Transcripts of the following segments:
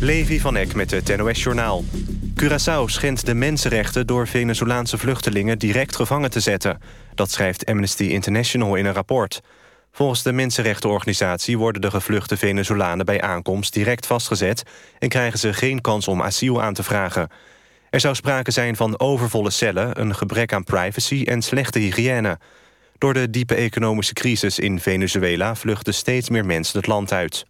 Levi van Eck met het NOS-journaal. Curaçao schendt de mensenrechten door Venezolaanse vluchtelingen direct gevangen te zetten. Dat schrijft Amnesty International in een rapport. Volgens de mensenrechtenorganisatie worden de gevluchte Venezolanen bij aankomst direct vastgezet... en krijgen ze geen kans om asiel aan te vragen. Er zou sprake zijn van overvolle cellen, een gebrek aan privacy en slechte hygiëne. Door de diepe economische crisis in Venezuela vluchten steeds meer mensen het land uit.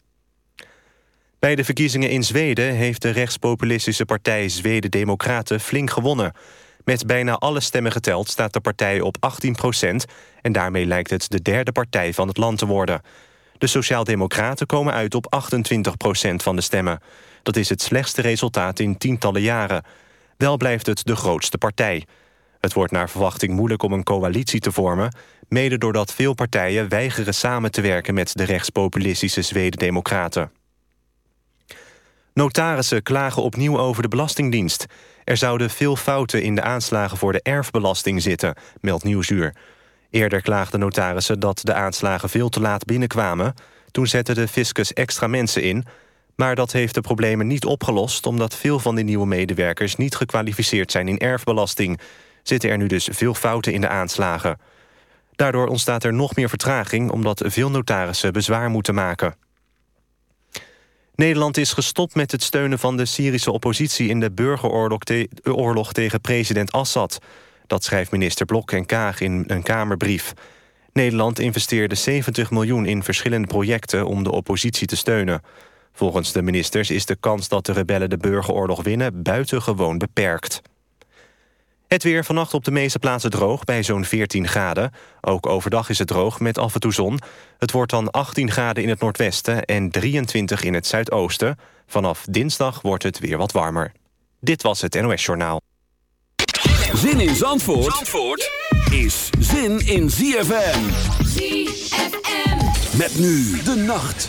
Bij de verkiezingen in Zweden heeft de rechtspopulistische partij Zweden Democraten flink gewonnen. Met bijna alle stemmen geteld staat de partij op 18 procent... en daarmee lijkt het de derde partij van het land te worden. De Sociaaldemocraten komen uit op 28 procent van de stemmen. Dat is het slechtste resultaat in tientallen jaren. Wel blijft het de grootste partij. Het wordt naar verwachting moeilijk om een coalitie te vormen... mede doordat veel partijen weigeren samen te werken... met de rechtspopulistische Zweden-democraten. Notarissen klagen opnieuw over de Belastingdienst. Er zouden veel fouten in de aanslagen voor de erfbelasting zitten, meldt Nieuwsuur. Eerder klaagden notarissen dat de aanslagen veel te laat binnenkwamen. Toen zette de fiscus extra mensen in. Maar dat heeft de problemen niet opgelost... omdat veel van de nieuwe medewerkers niet gekwalificeerd zijn in erfbelasting. Zitten er nu dus veel fouten in de aanslagen. Daardoor ontstaat er nog meer vertraging... omdat veel notarissen bezwaar moeten maken. Nederland is gestopt met het steunen van de Syrische oppositie... in de burgeroorlog tegen president Assad. Dat schrijft minister Blok en Kaag in een Kamerbrief. Nederland investeerde 70 miljoen in verschillende projecten... om de oppositie te steunen. Volgens de ministers is de kans dat de rebellen de burgeroorlog winnen... buitengewoon beperkt. Het weer vannacht op de meeste plaatsen droog bij zo'n 14 graden. Ook overdag is het droog met af en toe zon. Het wordt dan 18 graden in het noordwesten en 23 in het zuidoosten. Vanaf dinsdag wordt het weer wat warmer. Dit was het NOS Journaal. Zin in Zandvoort, Zandvoort is zin in ZFM. ZFM. Met nu de nacht.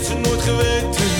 heeft ze nooit geweten.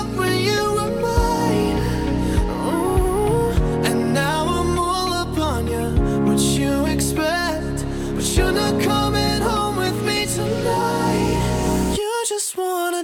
wanna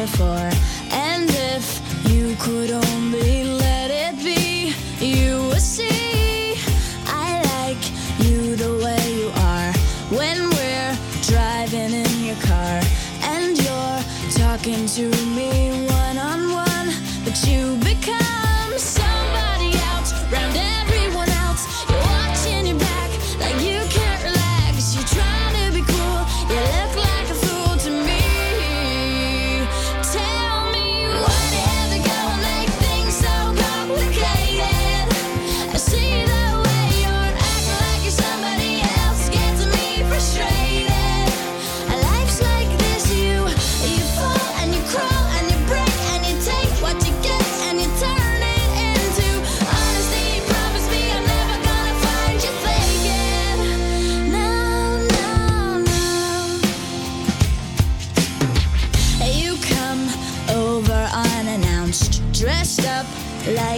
before. And if you could only